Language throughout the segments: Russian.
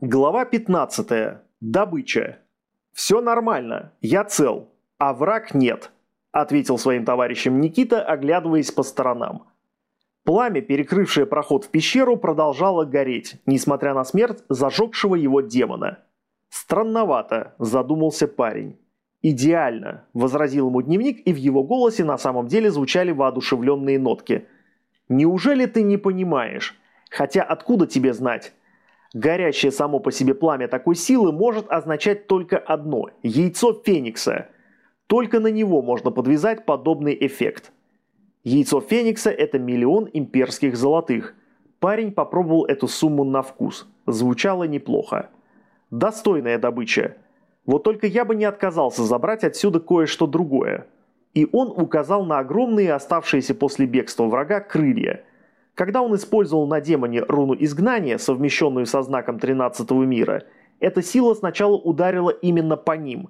Глава 15. Добыча. «Все нормально, я цел, а враг нет», – ответил своим товарищам Никита, оглядываясь по сторонам. Пламя, перекрывшее проход в пещеру, продолжало гореть, несмотря на смерть зажегшего его демона. «Странновато», – задумался парень. «Идеально», – возразил ему дневник, и в его голосе на самом деле звучали воодушевленные нотки. «Неужели ты не понимаешь? Хотя откуда тебе знать? Горящее само по себе пламя такой силы может означать только одно – яйцо Феникса. Только на него можно подвязать подобный эффект. Яйцо Феникса – это миллион имперских золотых. Парень попробовал эту сумму на вкус. Звучало неплохо. Достойная добыча. Вот только я бы не отказался забрать отсюда кое-что другое. И он указал на огромные оставшиеся после бегства врага крылья – когда он использовал на демоне руну изгнания, совмещенную со знаком 13 мира, эта сила сначала ударила именно по ним.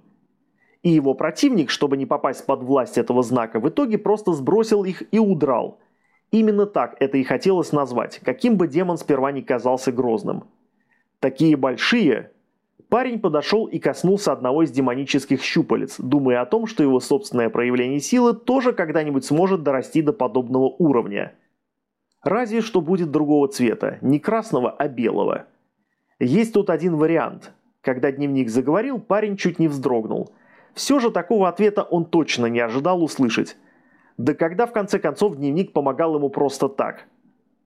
И его противник, чтобы не попасть под власть этого знака, в итоге просто сбросил их и удрал. Именно так это и хотелось назвать, каким бы демон сперва не казался грозным. Такие большие... Парень подошел и коснулся одного из демонических щупалец, думая о том, что его собственное проявление силы тоже когда-нибудь сможет дорасти до подобного уровня – Разве что будет другого цвета, не красного, а белого. Есть тут один вариант. Когда дневник заговорил, парень чуть не вздрогнул. Все же такого ответа он точно не ожидал услышать. Да когда в конце концов дневник помогал ему просто так?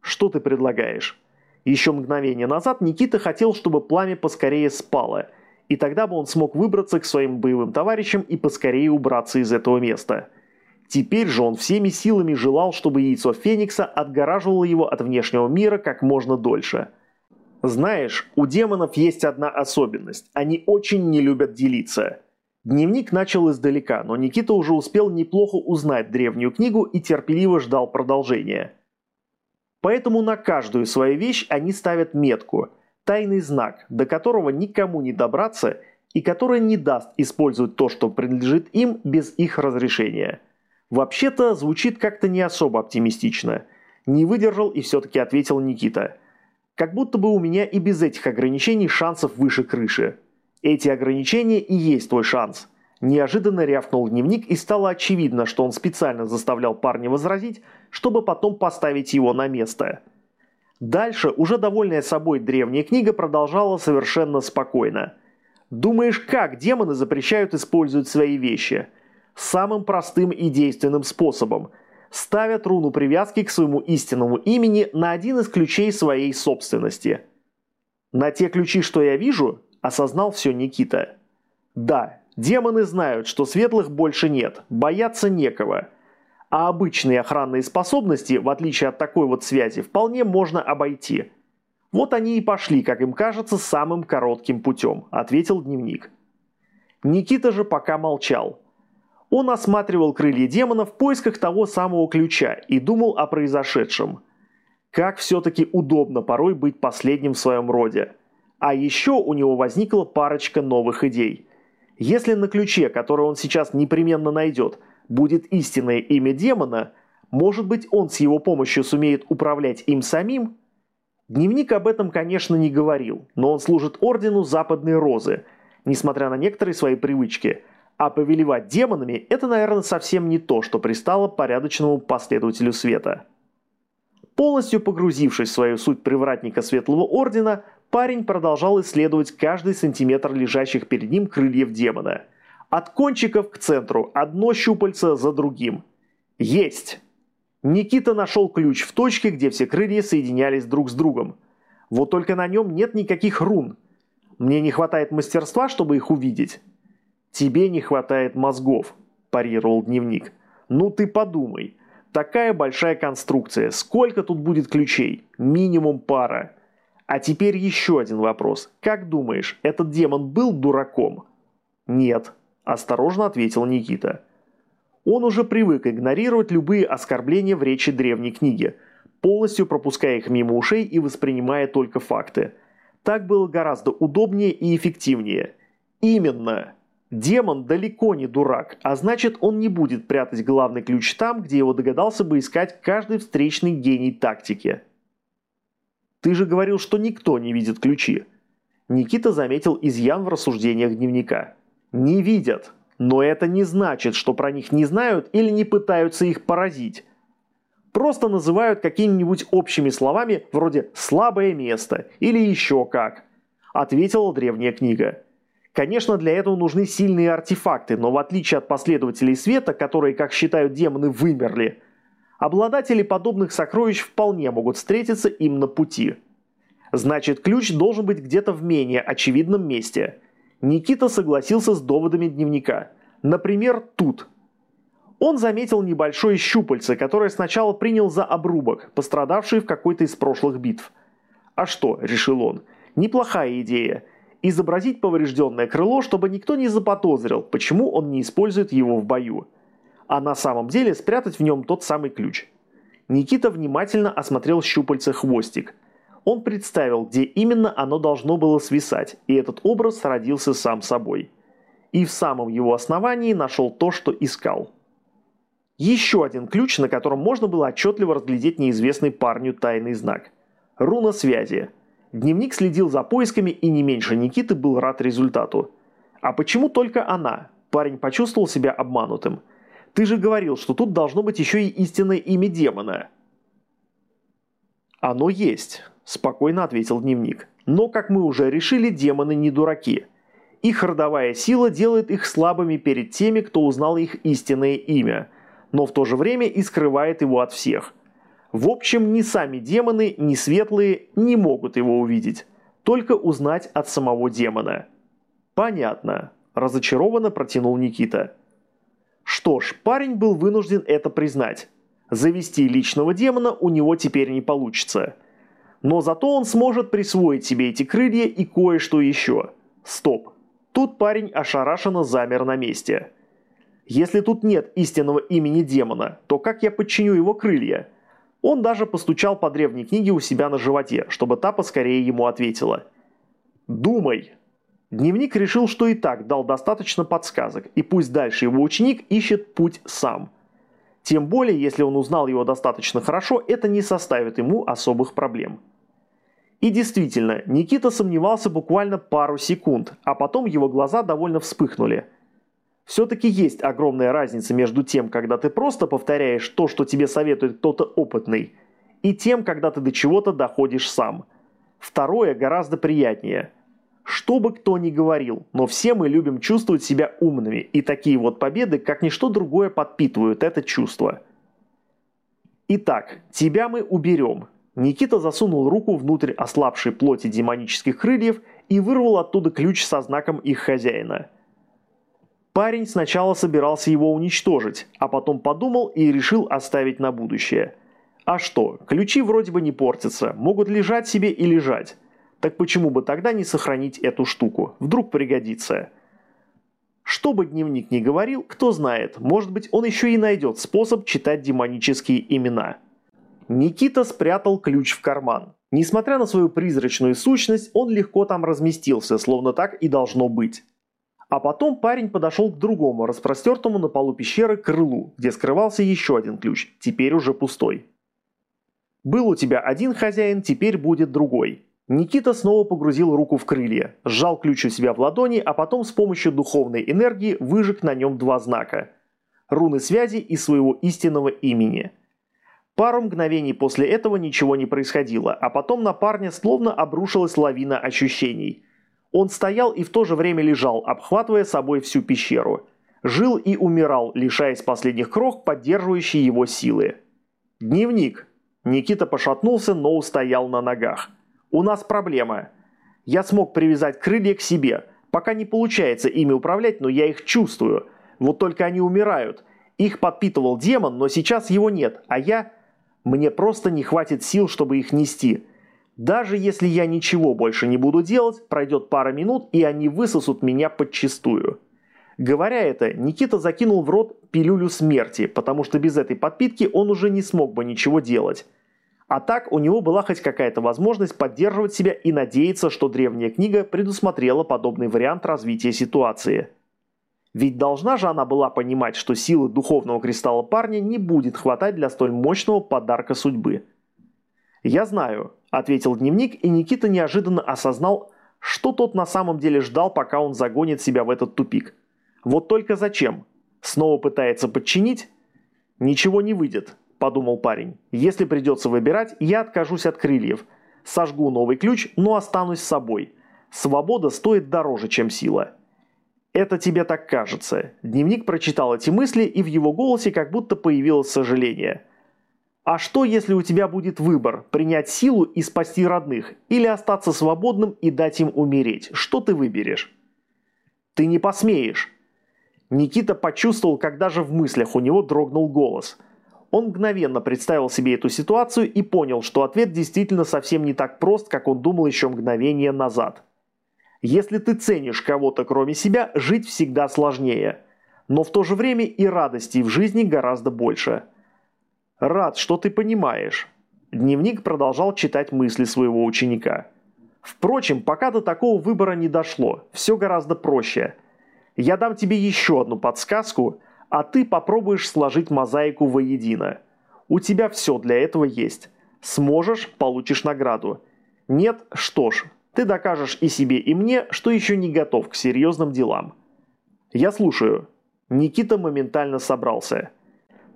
Что ты предлагаешь? Еще мгновение назад Никита хотел, чтобы пламя поскорее спало, и тогда бы он смог выбраться к своим боевым товарищам и поскорее убраться из этого места. Теперь же он всеми силами желал, чтобы яйцо Феникса отгораживало его от внешнего мира как можно дольше. Знаешь, у демонов есть одна особенность. Они очень не любят делиться. Дневник начал издалека, но Никита уже успел неплохо узнать древнюю книгу и терпеливо ждал продолжения. Поэтому на каждую свою вещь они ставят метку, тайный знак, до которого никому не добраться и который не даст использовать то, что принадлежит им без их разрешения. Вообще-то звучит как-то не особо оптимистично. Не выдержал и все-таки ответил Никита. Как будто бы у меня и без этих ограничений шансов выше крыши. Эти ограничения и есть твой шанс. Неожиданно рявкнул дневник и стало очевидно, что он специально заставлял парня возразить, чтобы потом поставить его на место. Дальше, уже довольная собой древняя книга продолжала совершенно спокойно. «Думаешь, как демоны запрещают использовать свои вещи?» Самым простым и действенным способом. Ставят руну привязки к своему истинному имени на один из ключей своей собственности. На те ключи, что я вижу, осознал все Никита. Да, демоны знают, что светлых больше нет, бояться некого. А обычные охранные способности, в отличие от такой вот связи, вполне можно обойти. Вот они и пошли, как им кажется, самым коротким путем, ответил дневник. Никита же пока молчал. Он осматривал крылья демона в поисках того самого ключа и думал о произошедшем. Как все-таки удобно порой быть последним в своем роде. А еще у него возникла парочка новых идей. Если на ключе, который он сейчас непременно найдет, будет истинное имя демона, может быть он с его помощью сумеет управлять им самим? Дневник об этом, конечно, не говорил, но он служит ордену Западной Розы, несмотря на некоторые свои привычки – а повелевать демонами – это, наверное, совсем не то, что пристало порядочному последователю света. Полностью погрузившись в свою суть привратника Светлого Ордена, парень продолжал исследовать каждый сантиметр лежащих перед ним крыльев демона. От кончиков к центру, одно щупальце за другим. Есть! Никита нашел ключ в точке, где все крылья соединялись друг с другом. Вот только на нем нет никаких рун. Мне не хватает мастерства, чтобы их увидеть. «Тебе не хватает мозгов», – парировал дневник. «Ну ты подумай. Такая большая конструкция. Сколько тут будет ключей? Минимум пара. А теперь еще один вопрос. Как думаешь, этот демон был дураком?» «Нет», – осторожно ответил Никита. Он уже привык игнорировать любые оскорбления в речи древней книги, полностью пропуская их мимо ушей и воспринимая только факты. Так было гораздо удобнее и эффективнее. Именно. Демон далеко не дурак, а значит он не будет прятать главный ключ там, где его догадался бы искать каждый встречный гений тактики. Ты же говорил, что никто не видит ключи. Никита заметил изъян в рассуждениях дневника. «Не видят. Но это не значит, что про них не знают или не пытаются их поразить. Просто называют какими-нибудь общими словами вроде «слабое место» или еще как. Ответила древняя книга. Конечно, для этого нужны сильные артефакты, но в отличие от последователей света, которые, как считают демоны, вымерли, обладатели подобных сокровищ вполне могут встретиться им на пути. Значит, ключ должен быть где-то в менее очевидном месте. Никита согласился с доводами дневника. Например, тут. Он заметил небольшое щупальце, которое сначала принял за обрубок, пострадавший в какой-то из прошлых битв. А что, решил он, неплохая идея – изобразить поврежденное крыло, чтобы никто не заподозрил, почему он не использует его в бою. А на самом деле спрятать в нем тот самый ключ. Никита внимательно осмотрел щупальце хвостик. Он представил, где именно оно должно было свисать, и этот образ родился сам собой. И в самом его основании нашел то, что искал. Еще один ключ, на котором можно было отчетливо разглядеть неизвестный парню тайный знак. Руна связи – Дневник следил за поисками и не меньше Никиты был рад результату. А почему только она? Парень почувствовал себя обманутым. Ты же говорил, что тут должно быть еще и истинное имя демона. Оно есть, спокойно ответил дневник. Но, как мы уже решили, демоны не дураки. Их родовая сила делает их слабыми перед теми, кто узнал их истинное имя, но в то же время и скрывает его от всех. В общем, ни сами демоны, ни светлые не могут его увидеть, только узнать от самого демона. Понятно, разочарованно протянул Никита. Что ж, парень был вынужден это признать. Завести личного демона у него теперь не получится. Но зато он сможет присвоить себе эти крылья и кое-что еще. Стоп. Тут парень ошарашенно замер на месте. Если тут нет истинного имени демона, то как я подчиню его крылья? Он даже постучал по древней книге у себя на животе, чтобы та поскорее ему ответила. «Думай!» Дневник решил, что и так дал достаточно подсказок, и пусть дальше его ученик ищет путь сам. Тем более, если он узнал его достаточно хорошо, это не составит ему особых проблем. И действительно, Никита сомневался буквально пару секунд, а потом его глаза довольно вспыхнули – все-таки есть огромная разница между тем, когда ты просто повторяешь то, что тебе советует кто-то опытный, и тем, когда ты до чего-то доходишь сам. Второе гораздо приятнее. Что бы кто ни говорил, но все мы любим чувствовать себя умными, и такие вот победы, как ничто другое, подпитывают это чувство. Итак, тебя мы уберем. Никита засунул руку внутрь ослабшей плоти демонических крыльев и вырвал оттуда ключ со знаком их хозяина – Парень сначала собирался его уничтожить, а потом подумал и решил оставить на будущее. А что, ключи вроде бы не портятся, могут лежать себе и лежать. Так почему бы тогда не сохранить эту штуку? Вдруг пригодится. Что бы дневник ни говорил, кто знает, может быть он еще и найдет способ читать демонические имена. Никита спрятал ключ в карман. Несмотря на свою призрачную сущность, он легко там разместился, словно так и должно быть. А потом парень подошел к другому, распростертому на полу пещеры крылу, где скрывался еще один ключ, теперь уже пустой. Был у тебя один хозяин, теперь будет другой. Никита снова погрузил руку в крылья, сжал ключ у себя в ладони, а потом с помощью духовной энергии выжег на нем два знака – руны связи и своего истинного имени. Пару мгновений после этого ничего не происходило, а потом на парня словно обрушилась лавина ощущений – он стоял и в то же время лежал, обхватывая собой всю пещеру. Жил и умирал, лишаясь последних крох, поддерживающей его силы. Дневник. Никита пошатнулся, но устоял на ногах. «У нас проблема. Я смог привязать крылья к себе. Пока не получается ими управлять, но я их чувствую. Вот только они умирают. Их подпитывал демон, но сейчас его нет, а я... Мне просто не хватит сил, чтобы их нести. Даже если я ничего больше не буду делать, пройдет пара минут, и они высосут меня подчистую. Говоря это, Никита закинул в рот пилюлю смерти, потому что без этой подпитки он уже не смог бы ничего делать. А так у него была хоть какая-то возможность поддерживать себя и надеяться, что древняя книга предусмотрела подобный вариант развития ситуации. Ведь должна же она была понимать, что силы духовного кристалла парня не будет хватать для столь мощного подарка судьбы. «Я знаю», – ответил дневник, и Никита неожиданно осознал, что тот на самом деле ждал, пока он загонит себя в этот тупик. Вот только зачем? Снова пытается подчинить? Ничего не выйдет, подумал парень. Если придется выбирать, я откажусь от крыльев. Сожгу новый ключ, но останусь с собой. Свобода стоит дороже, чем сила. Это тебе так кажется. Дневник прочитал эти мысли, и в его голосе как будто появилось сожаление. А что, если у тебя будет выбор – принять силу и спасти родных, или остаться свободным и дать им умереть? Что ты выберешь? Ты не посмеешь. Никита почувствовал, как даже в мыслях у него дрогнул голос. Он мгновенно представил себе эту ситуацию и понял, что ответ действительно совсем не так прост, как он думал еще мгновение назад. Если ты ценишь кого-то кроме себя, жить всегда сложнее. Но в то же время и радостей в жизни гораздо больше – «Рад, что ты понимаешь». Дневник продолжал читать мысли своего ученика. «Впрочем, пока до такого выбора не дошло, все гораздо проще. Я дам тебе еще одну подсказку, а ты попробуешь сложить мозаику воедино. У тебя все для этого есть. Сможешь – получишь награду. Нет – что ж, ты докажешь и себе, и мне, что еще не готов к серьезным делам». «Я слушаю». Никита моментально собрался –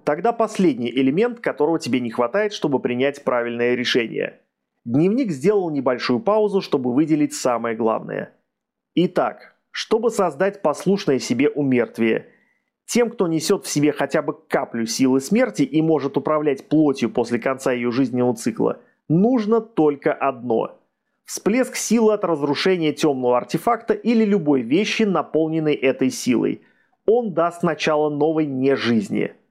Тогда последний элемент, которого тебе не хватает, чтобы принять правильное решение. Дневник сделал небольшую паузу, чтобы выделить самое главное. Итак, чтобы создать послушное себе умертвие, тем, кто несет в себе хотя бы каплю силы смерти и может управлять плотью после конца ее жизненного цикла, нужно только одно – всплеск силы от разрушения темного артефакта или любой вещи, наполненной этой силой. Он даст начало новой нежизни –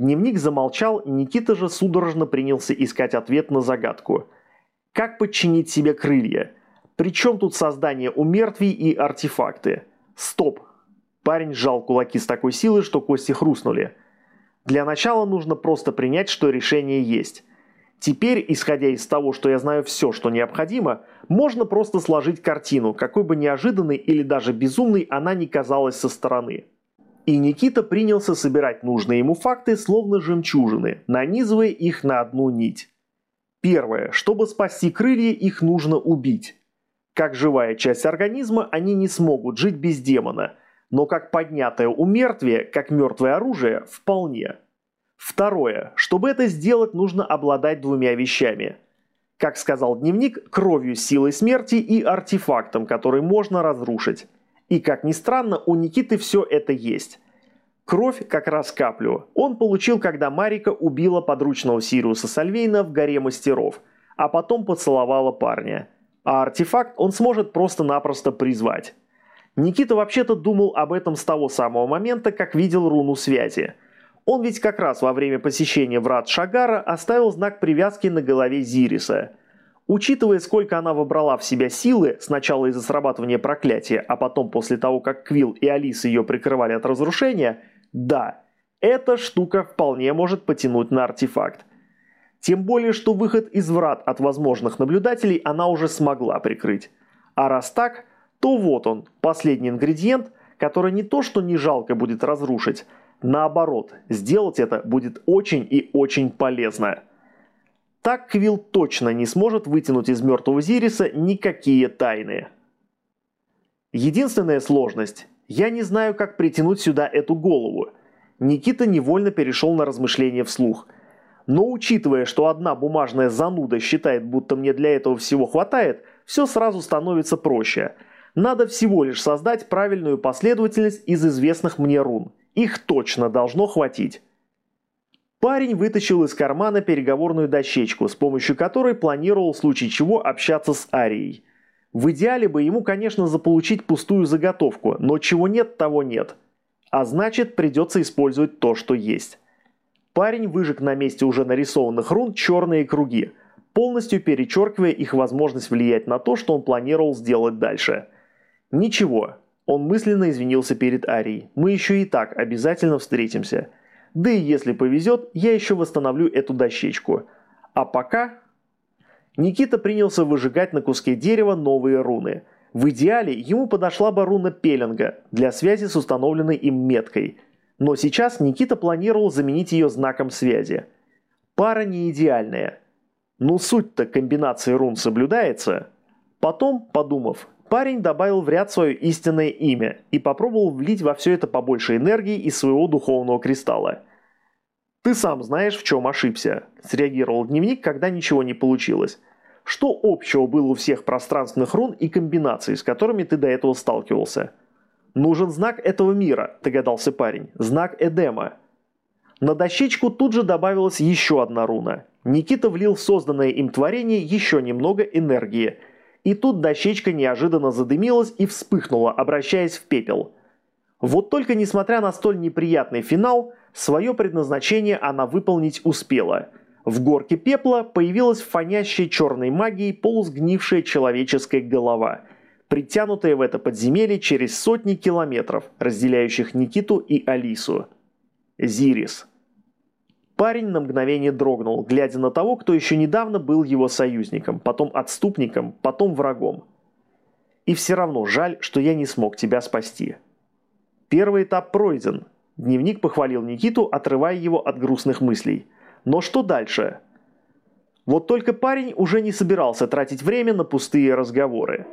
Дневник замолчал, Никита же судорожно принялся искать ответ на загадку. Как подчинить себе крылья? Причем тут создание умертвий и артефакты? Стоп! Парень сжал кулаки с такой силой, что кости хрустнули. Для начала нужно просто принять, что решение есть. Теперь, исходя из того, что я знаю все, что необходимо, можно просто сложить картину, какой бы неожиданной или даже безумной она ни казалась со стороны. И Никита принялся собирать нужные ему факты, словно жемчужины, нанизывая их на одну нить. Первое. Чтобы спасти крылья, их нужно убить. Как живая часть организма, они не смогут жить без демона, но как поднятое умертвие, как мертвое оружие, вполне. Второе. Чтобы это сделать, нужно обладать двумя вещами. Как сказал дневник, кровью силой смерти и артефактом, который можно разрушить. И, как ни странно, у Никиты все это есть. Кровь как раз каплю он получил, когда Марика убила подручного Сириуса Сальвейна в горе мастеров, а потом поцеловала парня. А артефакт он сможет просто-напросто призвать. Никита вообще-то думал об этом с того самого момента, как видел руну связи. Он ведь как раз во время посещения врат Шагара оставил знак привязки на голове Зириса – Учитывая, сколько она вобрала в себя силы, сначала из-за срабатывания проклятия, а потом после того, как Квилл и Алиса ее прикрывали от разрушения, да, эта штука вполне может потянуть на артефакт. Тем более, что выход из врат от возможных наблюдателей она уже смогла прикрыть. А раз так, то вот он, последний ингредиент, который не то что не жалко будет разрушить, наоборот, сделать это будет очень и очень полезно. Так Квилл точно не сможет вытянуть из мертвого Зириса никакие тайны. Единственная сложность – я не знаю, как притянуть сюда эту голову. Никита невольно перешел на размышления вслух. Но учитывая, что одна бумажная зануда считает, будто мне для этого всего хватает, все сразу становится проще. Надо всего лишь создать правильную последовательность из известных мне рун. Их точно должно хватить. Парень вытащил из кармана переговорную дощечку, с помощью которой планировал в случае чего общаться с Арией. В идеале бы ему, конечно, заполучить пустую заготовку, но чего нет, того нет. А значит, придется использовать то, что есть. Парень выжег на месте уже нарисованных рун черные круги, полностью перечеркивая их возможность влиять на то, что он планировал сделать дальше. Ничего, он мысленно извинился перед Арией. Мы еще и так обязательно встретимся. Да и если повезет, я еще восстановлю эту дощечку. А пока... Никита принялся выжигать на куске дерева новые руны. В идеале ему подошла бы руна пеленга для связи с установленной им меткой. Но сейчас Никита планировал заменить ее знаком связи. Пара не идеальная. Но суть-то комбинации рун соблюдается. Потом, подумав, Парень добавил в ряд свое истинное имя и попробовал влить во все это побольше энергии из своего духовного кристалла. «Ты сам знаешь, в чем ошибся», – среагировал дневник, когда ничего не получилось. «Что общего было у всех пространственных рун и комбинаций, с которыми ты до этого сталкивался?» «Нужен знак этого мира», – догадался парень. «Знак Эдема». На дощечку тут же добавилась еще одна руна. Никита влил в созданное им творение еще немного энергии – и тут дощечка неожиданно задымилась и вспыхнула, обращаясь в пепел. Вот только несмотря на столь неприятный финал, свое предназначение она выполнить успела. В горке пепла появилась фонящая черной магией полусгнившая человеческая голова, притянутая в это подземелье через сотни километров, разделяющих Никиту и Алису. Зирис. Парень на мгновение дрогнул, глядя на того, кто еще недавно был его союзником, потом отступником, потом врагом. И все равно жаль, что я не смог тебя спасти. Первый этап пройден. Дневник похвалил Никиту, отрывая его от грустных мыслей. Но что дальше? Вот только парень уже не собирался тратить время на пустые разговоры.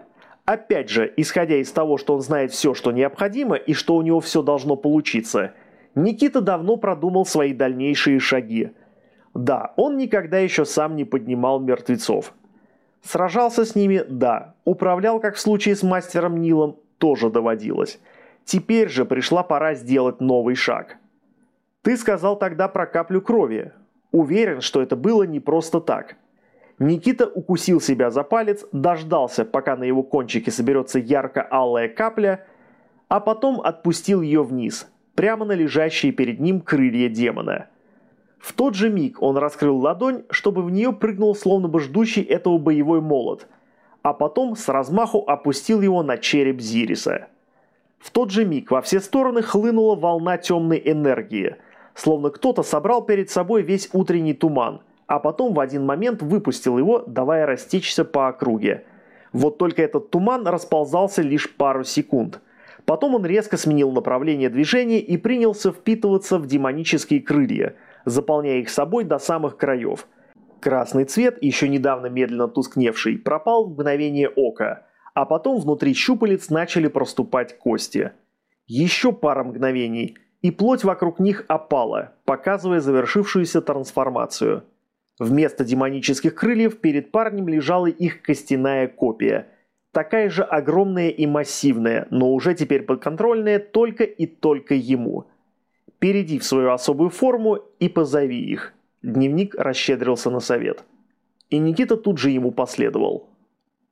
Опять же, исходя из того, что он знает все, что необходимо, и что у него все должно получиться – Никита давно продумал свои дальнейшие шаги. Да, он никогда еще сам не поднимал мертвецов. Сражался с ними, да. Управлял, как в случае с мастером Нилом, тоже доводилось. Теперь же пришла пора сделать новый шаг. Ты сказал тогда про каплю крови. Уверен, что это было не просто так. Никита укусил себя за палец, дождался, пока на его кончике соберется ярко-алая капля, а потом отпустил ее вниз – прямо на лежащие перед ним крылья демона. В тот же миг он раскрыл ладонь, чтобы в нее прыгнул словно бы ждущий этого боевой молот, а потом с размаху опустил его на череп Зириса. В тот же миг во все стороны хлынула волна темной энергии, словно кто-то собрал перед собой весь утренний туман, а потом в один момент выпустил его, давая растечься по округе. Вот только этот туман расползался лишь пару секунд – Потом он резко сменил направление движения и принялся впитываться в демонические крылья, заполняя их собой до самых краев. Красный цвет, еще недавно медленно тускневший, пропал в мгновение ока, а потом внутри щупалец начали проступать кости. Еще пара мгновений, и плоть вокруг них опала, показывая завершившуюся трансформацию. Вместо демонических крыльев перед парнем лежала их костяная копия – такая же огромная и массивная, но уже теперь подконтрольная только и только ему. Перейди в свою особую форму и позови их. Дневник расщедрился на совет. И Никита тут же ему последовал.